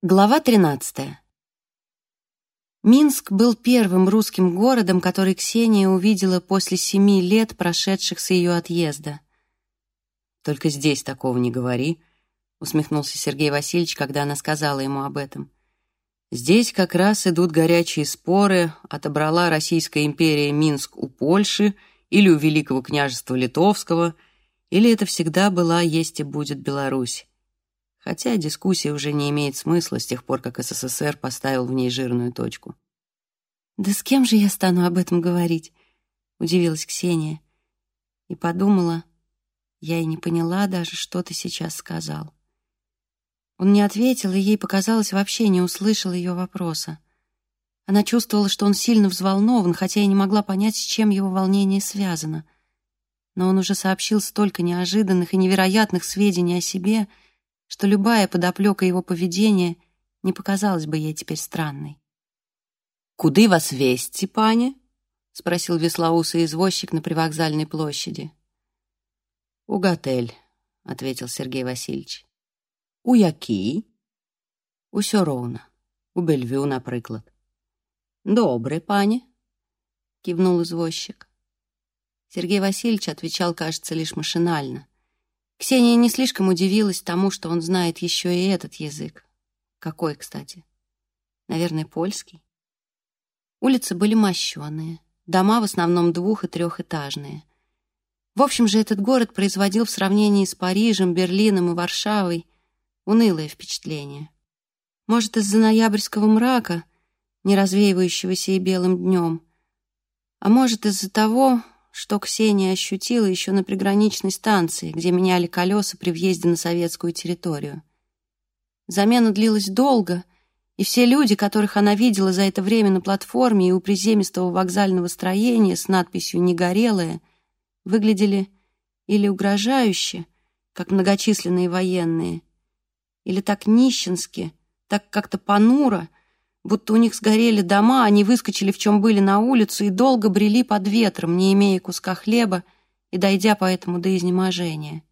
Глава 13. Минск был первым русским городом, который Ксения увидела после семи лет, прошедших с ее отъезда. «Только здесь такого не говори», — усмехнулся Сергей Васильевич, когда она сказала ему об этом. «Здесь как раз идут горячие споры, отобрала Российская империя Минск у Польши или у Великого княжества Литовского, или это всегда была, есть и будет Беларусь хотя дискуссия уже не имеет смысла с тех пор, как СССР поставил в ней жирную точку. «Да с кем же я стану об этом говорить?» — удивилась Ксения. И подумала, я и не поняла даже, что ты сейчас сказал. Он не ответил, и ей показалось, вообще не услышал ее вопроса. Она чувствовала, что он сильно взволнован, хотя и не могла понять, с чем его волнение связано. Но он уже сообщил столько неожиданных и невероятных сведений о себе — что любая подоплека его поведения не показалась бы ей теперь странной. «Куды вас вести, пане?» — спросил веслоусый извозчик на привокзальной площади. «У готель», — ответил Сергей Васильевич. «У які?» «Усё роўна. У Бельвю, напрыклад». «Добрый, пане», — кивнул извозчик. Сергей Васильевич отвечал, кажется, лишь машинально. Ксения не слишком удивилась тому, что он знает еще и этот язык. Какой, кстати? Наверное, польский. Улицы были мощеные, дома в основном двух- и трехэтажные. В общем же, этот город производил в сравнении с Парижем, Берлином и Варшавой унылое впечатление. Может, из-за ноябрьского мрака, не развеивающегося и белым днем, а может, из-за того, что Ксения ощутила еще на приграничной станции, где меняли колеса при въезде на советскую территорию. Замена длилась долго, и все люди, которых она видела за это время на платформе и у приземистого вокзального строения с надписью «Негорелая», выглядели или угрожающе, как многочисленные военные, или так нищенски, так как-то понуро, будто у них сгорели дома, они выскочили в чем были на улицу и долго брели под ветром, не имея куска хлеба и дойдя поэтому до изнеможения.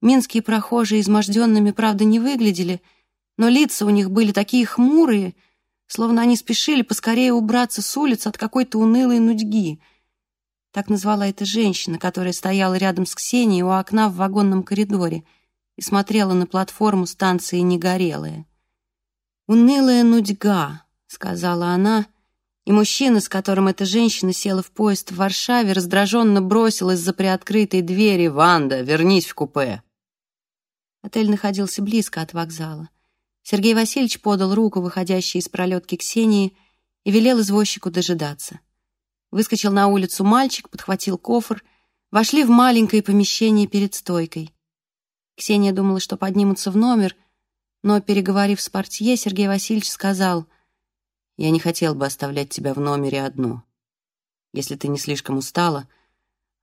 Минские прохожие изможденными, правда, не выглядели, но лица у них были такие хмурые, словно они спешили поскорее убраться с улиц от какой-то унылой нудьги. Так назвала эта женщина, которая стояла рядом с Ксенией у окна в вагонном коридоре и смотрела на платформу станции «Негорелая». «Унылая нудьга», — сказала она, и мужчина, с которым эта женщина села в поезд в Варшаве, раздраженно бросил из-за приоткрытой двери «Ванда, вернись в купе». Отель находился близко от вокзала. Сергей Васильевич подал руку, выходящей из пролетки Ксении, и велел извозчику дожидаться. Выскочил на улицу мальчик, подхватил кофр, вошли в маленькое помещение перед стойкой. Ксения думала, что поднимутся в номер — но, переговорив с портье, Сергей Васильевич сказал, «Я не хотел бы оставлять тебя в номере одну. Если ты не слишком устала...»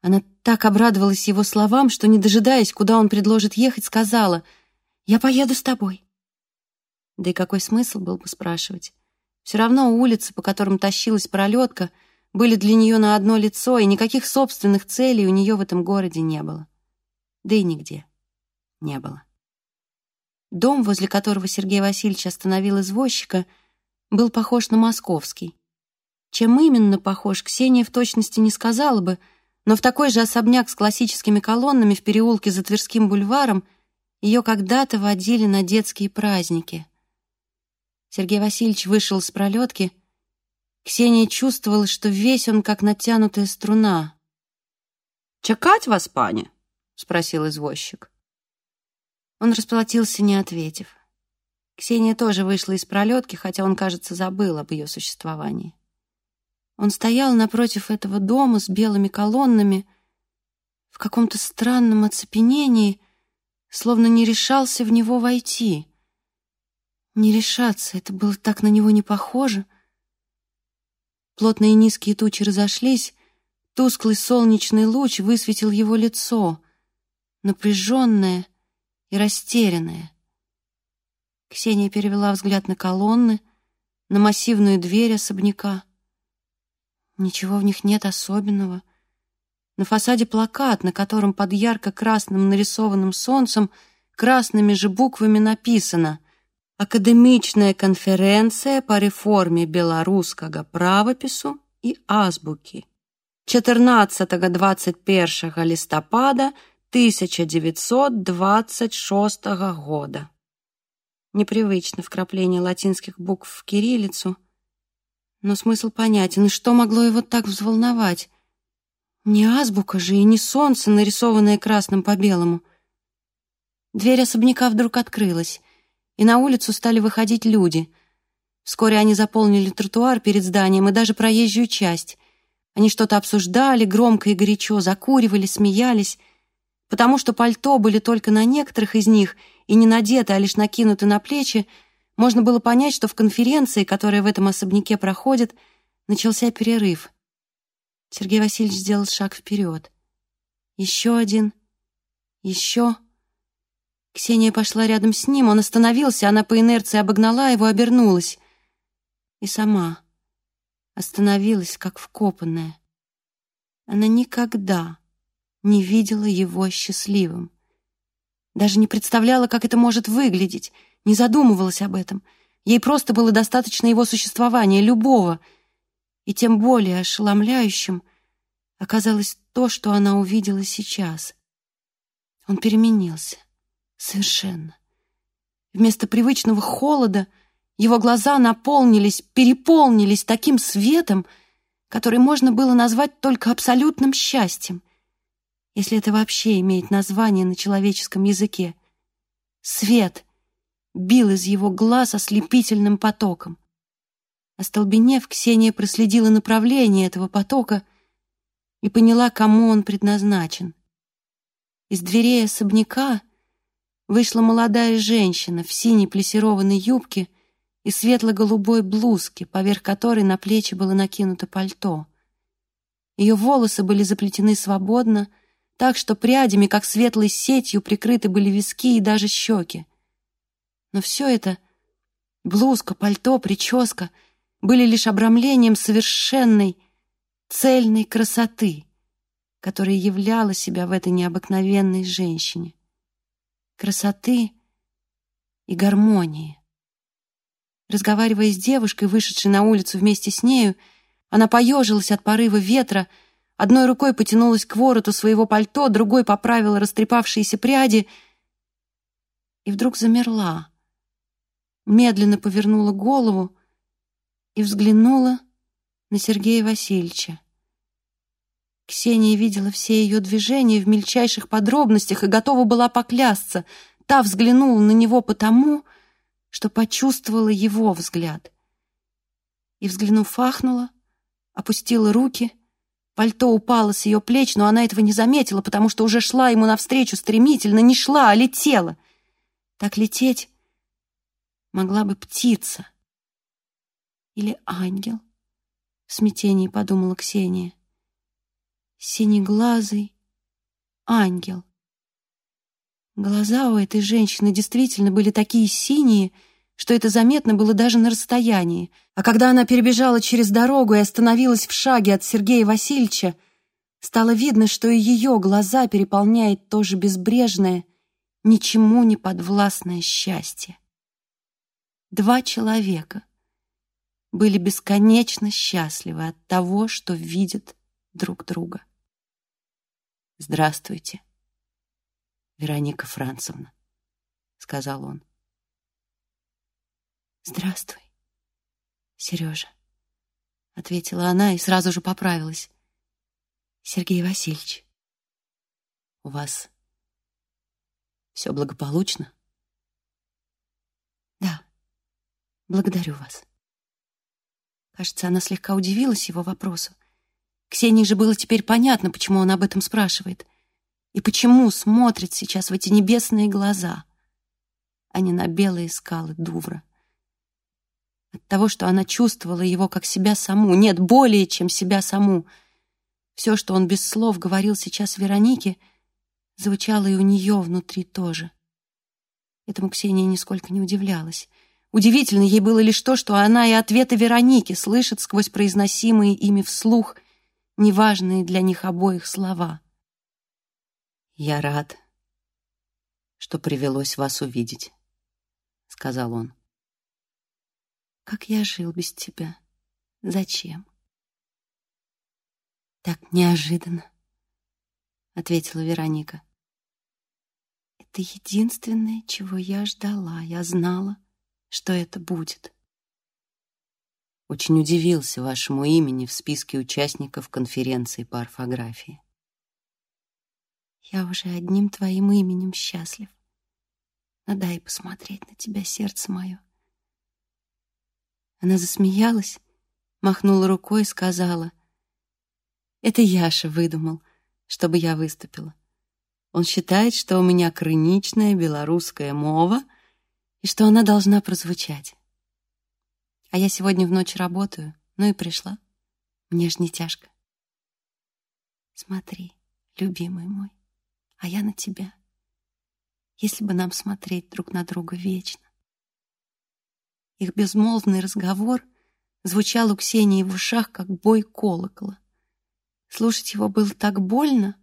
Она так обрадовалась его словам, что, не дожидаясь, куда он предложит ехать, сказала, «Я поеду с тобой». Да и какой смысл был бы спрашивать? Все равно улицы, по которым тащилась пролетка, были для нее на одно лицо, и никаких собственных целей у нее в этом городе не было. Да и нигде не было. Дом, возле которого Сергей Васильевич остановил извозчика, был похож на московский. Чем именно похож, Ксения в точности не сказала бы, но в такой же особняк с классическими колоннами в переулке за Тверским бульваром ее когда-то водили на детские праздники. Сергей Васильевич вышел с пролетки. Ксения чувствовала, что весь он как натянутая струна. «Чекать вас, паня?» — спросил извозчик. Он расплатился, не ответив. Ксения тоже вышла из пролетки, хотя он, кажется, забыл об ее существовании. Он стоял напротив этого дома с белыми колоннами в каком-то странном оцепенении, словно не решался в него войти. Не решаться, это было так на него не похоже. Плотные низкие тучи разошлись, тусклый солнечный луч высветил его лицо, напряженное, и растерянная. Ксения перевела взгляд на колонны, на массивную дверь особняка. Ничего в них нет особенного. На фасаде плакат, на котором под ярко-красным нарисованным солнцем красными же буквами написано акадэмічная канферэнцыя па рэформе беларускага правапісу і азбукі 14-21 лістапада 1926 года. Непривычно вкрапление латинских букв в кириллицу, но смысл понятен, и что могло его так взволновать? Не азбука же и не солнце, нарисованное красным по белому. Дверь особняка вдруг открылась, и на улицу стали выходить люди. Вскоре они заполнили тротуар перед зданием и даже проезжую часть. Они что-то обсуждали, громко и горячо, закуривали, смеялись. Потому что пальто были только на некоторых из них и не надеты, а лишь накинуты на плечи, можно было понять, что в конференции, которая в этом особняке проходит, начался перерыв. Сергей Васильевич сделал шаг вперед. Еще один. Еще. Ксения пошла рядом с ним, он остановился, она по инерции обогнала его, обернулась. И сама остановилась, как вкопанная. Она никогда не видела его счастливым. Даже не представляла, как это может выглядеть, не задумывалась об этом. Ей просто было достаточно его существования, любого. И тем более ошеломляющим оказалось то, что она увидела сейчас. Он переменился. Совершенно. Вместо привычного холода его глаза наполнились, переполнились таким светом, который можно было назвать только абсолютным счастьем если это вообще имеет название на человеческом языке. Свет бил из его глаз ослепительным потоком. Остолбенев, Ксения проследила направление этого потока и поняла, кому он предназначен. Из дверей особняка вышла молодая женщина в синей плесированной юбке и светло-голубой блузке, поверх которой на плечи было накинуто пальто. Ее волосы были заплетены свободно, так что прядями, как светлой сетью, прикрыты были виски и даже щеки. Но все это — блузка, пальто, прическа — были лишь обрамлением совершенной, цельной красоты, которая являла себя в этой необыкновенной женщине. Красоты и гармонии. Разговаривая с девушкой, вышедшей на улицу вместе с нею, она поежилась от порыва ветра — Одной рукой потянулась к вороту своего пальто, другой поправила растрепавшиеся пряди и вдруг замерла. Медленно повернула голову и взглянула на Сергея Васильевича. Ксения видела все ее движения в мельчайших подробностях и готова была поклясться. Та взглянула на него потому, что почувствовала его взгляд. И, взглянув, ахнула, опустила руки — Пальто упало с ее плеч, но она этого не заметила, потому что уже шла ему навстречу стремительно, не шла, а летела. Так лететь могла бы птица. Или ангел, в смятении подумала Ксения. Синеглазый ангел. Глаза у этой женщины действительно были такие синие, что это заметно было даже на расстоянии. А когда она перебежала через дорогу и остановилась в шаге от Сергея Васильевича, стало видно, что и ее глаза переполняет тоже безбрежное, ничему не подвластное счастье. Два человека были бесконечно счастливы от того, что видят друг друга. «Здравствуйте, Вероника Францевна», — сказал он. «Здравствуй, Сережа», — ответила она и сразу же поправилась. «Сергей Васильевич, у вас все благополучно?» «Да, благодарю вас». Кажется, она слегка удивилась его вопросу. Ксении же было теперь понятно, почему он об этом спрашивает. И почему смотрит сейчас в эти небесные глаза, а не на белые скалы Дувра от того, что она чувствовала его как себя саму, нет, более чем себя саму. Все, что он без слов говорил сейчас Веронике, звучало и у нее внутри тоже. Этому Ксения нисколько не удивлялась. Удивительно ей было лишь то, что она и ответы Вероники слышит сквозь произносимые ими вслух неважные для них обоих слова. «Я рад, что привелось вас увидеть», — сказал он. Как я жил без тебя? Зачем? Так неожиданно, ответила Вероника. Это единственное, чего я ждала. Я знала, что это будет. Очень удивился вашему имени в списке участников конференции по орфографии. Я уже одним твоим именем счастлив. Но дай посмотреть на тебя, сердце мое. Она засмеялась, махнула рукой и сказала, «Это Яша выдумал, чтобы я выступила. Он считает, что у меня крыничная белорусская мова и что она должна прозвучать. А я сегодня в ночь работаю, ну и пришла. Мне ж не тяжко. Смотри, любимый мой, а я на тебя. Если бы нам смотреть друг на друга вечно. Их безмолвный разговор звучал у Ксении в ушах, как бой колокола. Слушать его было так больно,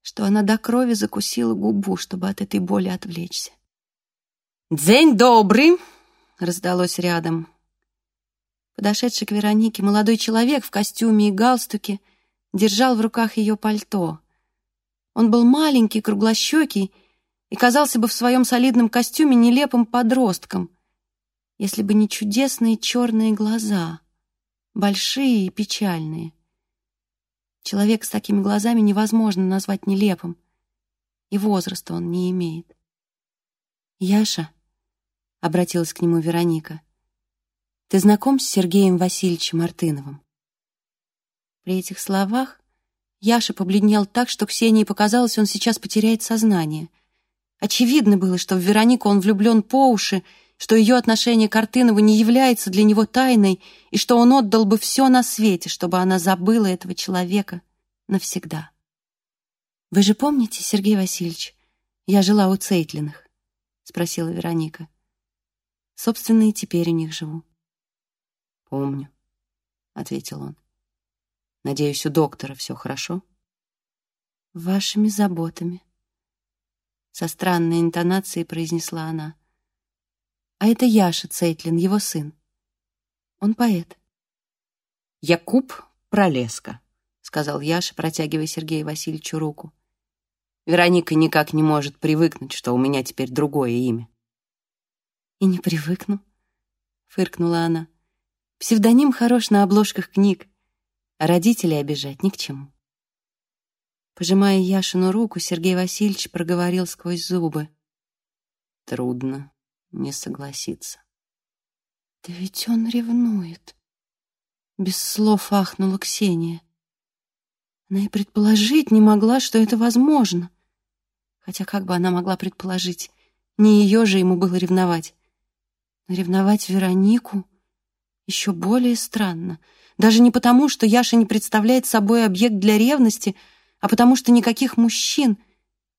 что она до крови закусила губу, чтобы от этой боли отвлечься. «День добрый!» — раздалось рядом. Подошедший к Веронике молодой человек в костюме и галстуке держал в руках ее пальто. Он был маленький, круглощекий и казался бы в своем солидном костюме нелепым подростком, если бы не чудесные черные глаза, большие и печальные. Человек с такими глазами невозможно назвать нелепым, и возраста он не имеет. «Яша», — обратилась к нему Вероника, — «ты знаком с Сергеем Васильевичем Мартыновым?» При этих словах Яша побледнел так, что Ксении показалось, он сейчас потеряет сознание. Очевидно было, что в Веронику он влюблен по уши, что ее отношение к Артынову не является для него тайной и что он отдал бы все на свете, чтобы она забыла этого человека навсегда. «Вы же помните, Сергей Васильевич, я жила у Цейтлиных?» — спросила Вероника. «Собственно, и теперь у них живу». «Помню», — ответил он. «Надеюсь, у доктора все хорошо?» «Вашими заботами», — со странной интонацией произнесла она. А это Яша Цейтлин, его сын. Он поэт. «Якуб Пролеска», — сказал Яша, протягивая Сергею Васильевичу руку. «Вероника никак не может привыкнуть, что у меня теперь другое имя». «И не привыкну», — фыркнула она. «Псевдоним хорош на обложках книг, а родителей обижать ни к чему». Пожимая Яшину руку, Сергей Васильевич проговорил сквозь зубы. «Трудно не согласиться. «Да ведь он ревнует!» Без слов ахнула Ксения. Она и предположить не могла, что это возможно. Хотя как бы она могла предположить? Не ее же ему было ревновать. Но ревновать Веронику еще более странно. Даже не потому, что Яша не представляет собой объект для ревности, а потому что никаких мужчин,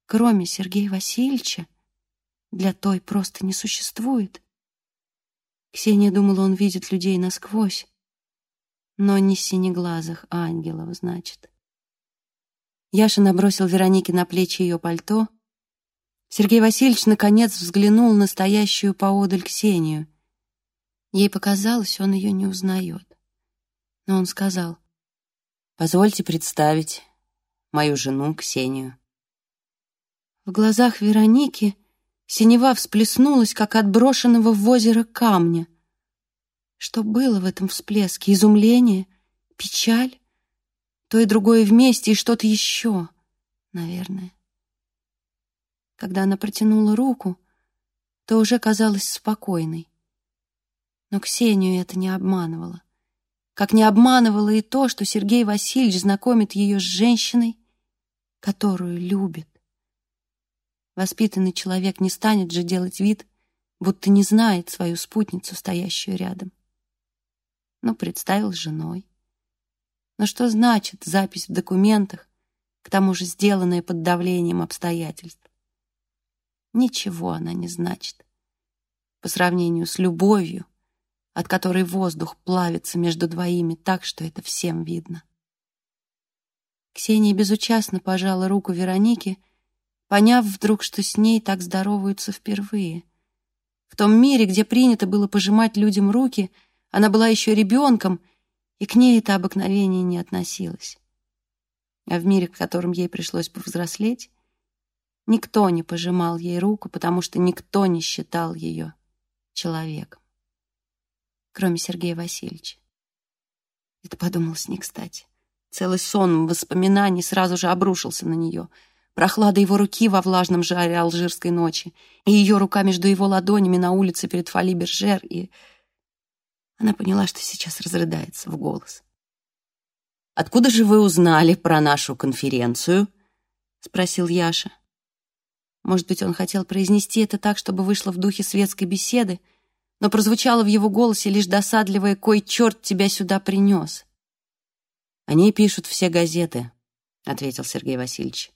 кроме Сергея Васильевича, для той просто не существует. Ксения думала, он видит людей насквозь, но не синеглазых ангелов, значит. Яша набросил Веронике на плечи ее пальто. Сергей Васильевич наконец взглянул на стоящую поодаль Ксению. Ей показалось, он ее не узнает. Но он сказал, «Позвольте представить мою жену Ксению». В глазах Вероники Синева всплеснулась, как от брошенного в озеро камня. Что было в этом всплеске? Изумление? Печаль? То и другое вместе, и что-то еще, наверное. Когда она протянула руку, то уже казалась спокойной. Но Ксению это не обманывало. Как не обманывало и то, что Сергей Васильевич знакомит ее с женщиной, которую любит. Воспитанный человек не станет же делать вид, будто не знает свою спутницу, стоящую рядом. Ну, представил женой. Но что значит запись в документах, к тому же сделанная под давлением обстоятельств? Ничего она не значит. По сравнению с любовью, от которой воздух плавится между двоими так, что это всем видно. Ксения безучастно пожала руку Веронике, поняв вдруг, что с ней так здороваются впервые. В том мире, где принято было пожимать людям руки, она была еще ребенком, и к ней это обыкновение не относилось. А в мире, в котором ей пришлось повзрослеть, никто не пожимал ей руку, потому что никто не считал ее человеком, кроме Сергея Васильевича. Это подумалось не кстати. Целый сон воспоминаний сразу же обрушился на нее. Прохлада его руки во влажном жаре алжирской ночи, и ее рука между его ладонями на улице перед Фали Бержер, и... Она поняла, что сейчас разрыдается в голос. «Откуда же вы узнали про нашу конференцию?» — спросил Яша. Может быть, он хотел произнести это так, чтобы вышло в духе светской беседы, но прозвучало в его голосе лишь досадливое «Кой черт тебя сюда принес?» «О ней пишут все газеты», — ответил Сергей Васильевич.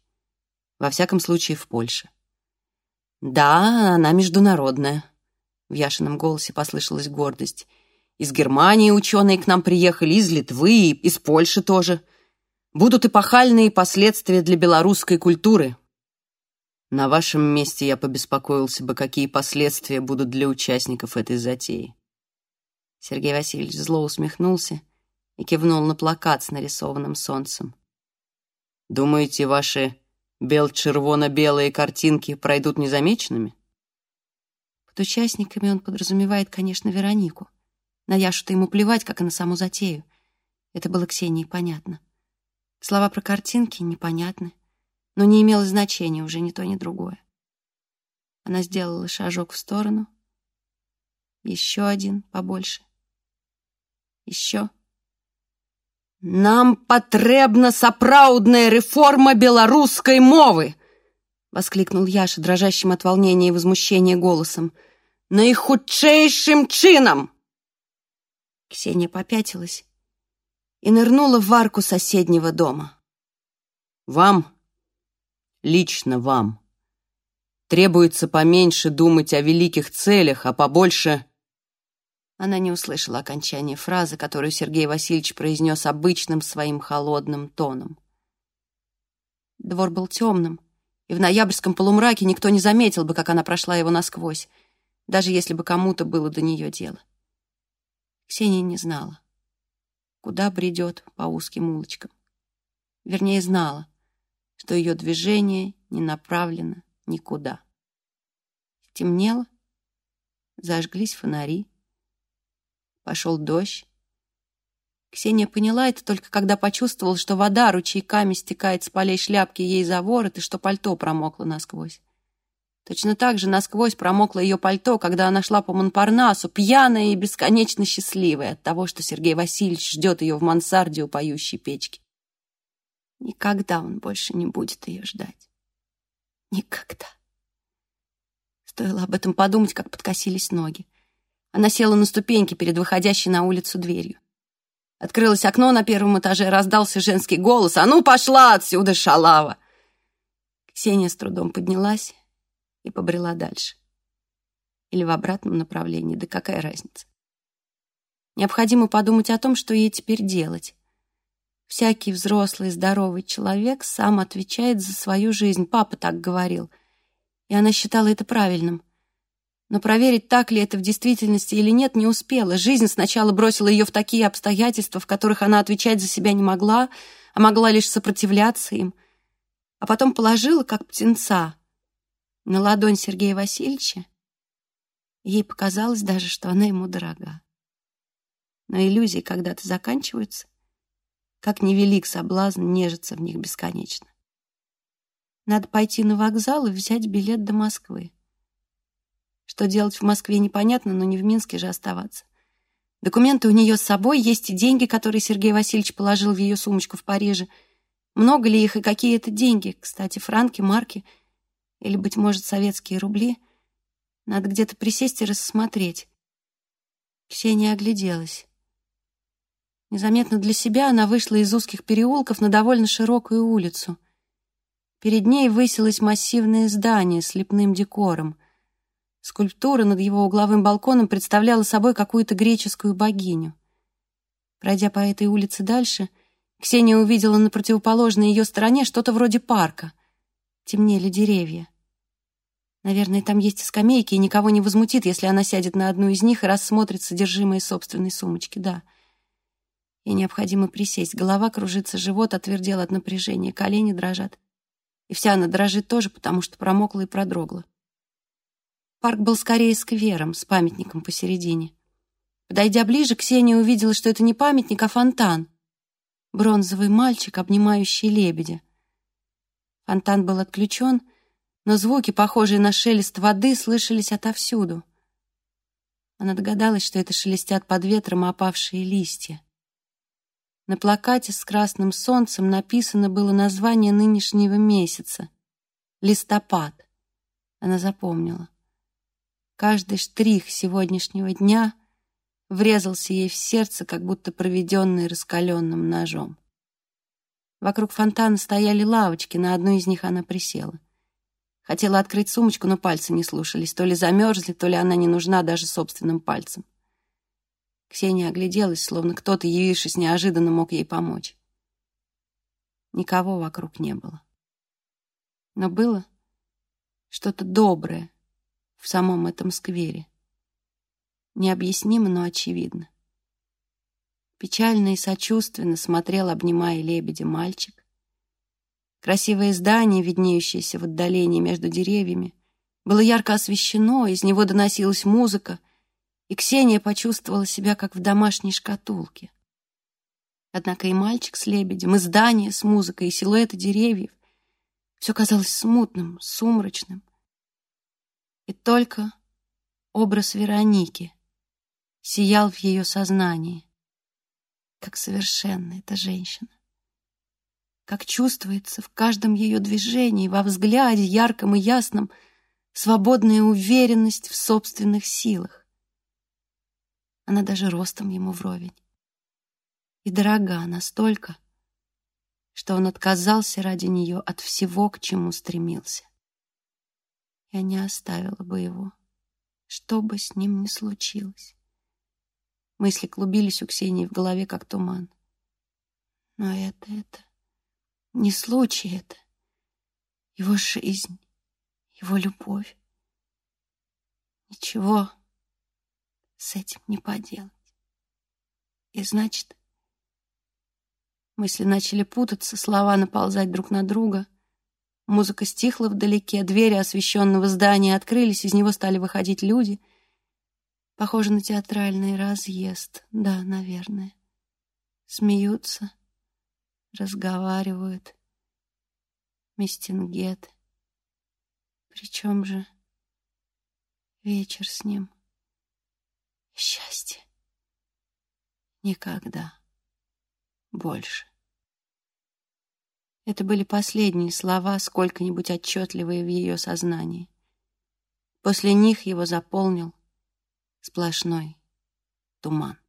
«Во всяком случае, в Польше». «Да, она международная», — в Яшином голосе послышалась гордость. «Из Германии ученые к нам приехали, из Литвы, из Польши тоже. Будут эпохальные последствия для белорусской культуры». На вашем месте я побеспокоился бы, какие последствия будут для участников этой затеи. Сергей Васильевич зло усмехнулся и кивнул на плакат с нарисованным солнцем. «Думаете, ваши бел-червоно-белые картинки пройдут незамеченными?» Под участниками он подразумевает, конечно, Веронику. На Яшу-то ему плевать, как и на саму затею. Это было Ксении понятно. Слова про картинки непонятны, но не имело значения уже ни то, ни другое. Она сделала шажок в сторону. Еще один побольше. Еще. «Нам потребна сапраўдная реформа белорусской мовы!» — воскликнул Яша, дрожащим от волнения и возмущения голосом. «Наихудшейшим чином!» Ксения попятилась и нырнула в арку соседнего дома. «Вам, лично вам, требуется поменьше думать о великих целях, а побольше она не услышала окончания фразы, которую Сергей Васильевич произнес обычным своим холодным тоном. Двор был темным, и в ноябрьском полумраке никто не заметил бы, как она прошла его насквозь, даже если бы кому-то было до нее дело. Ксения не знала, куда бредет по узким улочкам. Вернее, знала, что ее движение не направлено никуда. Темнело, зажглись фонари, Пошел дождь. Ксения поняла это только когда почувствовала, что вода ручейками стекает с полей шляпки ей за ворот и что пальто промокло насквозь. Точно так же насквозь промокло ее пальто, когда она шла по Монпарнасу, пьяная и бесконечно счастливая от того, что Сергей Васильевич ждет ее в мансарде у поющей печки. Никогда он больше не будет ее ждать. Никогда. Стоило об этом подумать, как подкосились ноги. Она села на ступеньки перед выходящей на улицу дверью. Открылось окно на первом этаже, раздался женский голос. «А ну, пошла отсюда, шалава!» Ксения с трудом поднялась и побрела дальше. Или в обратном направлении, да какая разница? Необходимо подумать о том, что ей теперь делать. Всякий взрослый, здоровый человек сам отвечает за свою жизнь. Папа так говорил. И она считала это правильным. Но проверить, так ли это в действительности или нет, не успела. Жизнь сначала бросила ее в такие обстоятельства, в которых она отвечать за себя не могла, а могла лишь сопротивляться им. А потом положила, как птенца, на ладонь Сергея Васильевича. Ей показалось даже, что она ему дорога. Но иллюзии когда-то заканчиваются, как невелик соблазн нежиться в них бесконечно. Надо пойти на вокзал и взять билет до Москвы. Что делать в Москве непонятно, но не в Минске же оставаться. Документы у нее с собой, есть и деньги, которые Сергей Васильевич положил в ее сумочку в Париже. Много ли их и какие это деньги? Кстати, франки, марки или, быть может, советские рубли. Надо где-то присесть и рассмотреть. Ксения огляделась. Незаметно для себя она вышла из узких переулков на довольно широкую улицу. Перед ней высилось массивное здание с лепным декором — Скульптура над его угловым балконом представляла собой какую-то греческую богиню. Пройдя по этой улице дальше, Ксения увидела на противоположной ее стороне что-то вроде парка. Темнели деревья. Наверное, там есть скамейки, и никого не возмутит, если она сядет на одну из них и рассмотрит содержимое собственной сумочки. Да. Ей необходимо присесть. Голова кружится, живот отвердел от напряжения, колени дрожат. И вся она дрожит тоже, потому что промокла и продрогла. Парк был скорее сквером, с памятником посередине. Подойдя ближе, Ксения увидела, что это не памятник, а фонтан. Бронзовый мальчик, обнимающий лебедя. Фонтан был отключен, но звуки, похожие на шелест воды, слышались отовсюду. Она догадалась, что это шелестят под ветром опавшие листья. На плакате с красным солнцем написано было название нынешнего месяца — листопад. Она запомнила. Каждый штрих сегодняшнего дня врезался ей в сердце, как будто проведенный раскаленным ножом. Вокруг фонтана стояли лавочки, на одну из них она присела. Хотела открыть сумочку, но пальцы не слушались. То ли замерзли, то ли она не нужна даже собственным пальцем. Ксения огляделась, словно кто-то, явившись неожиданно, мог ей помочь. Никого вокруг не было. Но было что-то доброе в самом этом сквере. Необъяснимо, но очевидно. Печально и сочувственно смотрел, обнимая лебедя, мальчик. Красивое здание, виднеющееся в отдалении между деревьями, было ярко освещено, из него доносилась музыка, и Ксения почувствовала себя как в домашней шкатулке. Однако и мальчик с лебедем, и здание с музыкой, и силуэты деревьев — все казалось смутным, сумрачным. И только образ Вероники сиял в ее сознании. Как совершенна эта женщина. Как чувствуется в каждом ее движении, во взгляде, ярком и ясном, свободная уверенность в собственных силах. Она даже ростом ему вровень. И дорога настолько, что он отказался ради нее от всего, к чему стремился. Я не оставила бы его, что бы с ним ни случилось. Мысли клубились у Ксении в голове, как туман. Но это, это... Не случай это. Его жизнь, его любовь. Ничего с этим не поделать. И значит... Мысли начали путаться, слова наползать друг на друга — Музыка стихла вдалеке, двери освещенного здания открылись, из него стали выходить люди. Похоже на театральный разъезд, да, наверное. Смеются, разговаривают. Мистингет. Причем же вечер с ним. Счастье. Никогда больше. Это были последние слова, сколько-нибудь отчетливые в ее сознании. После них его заполнил сплошной туман.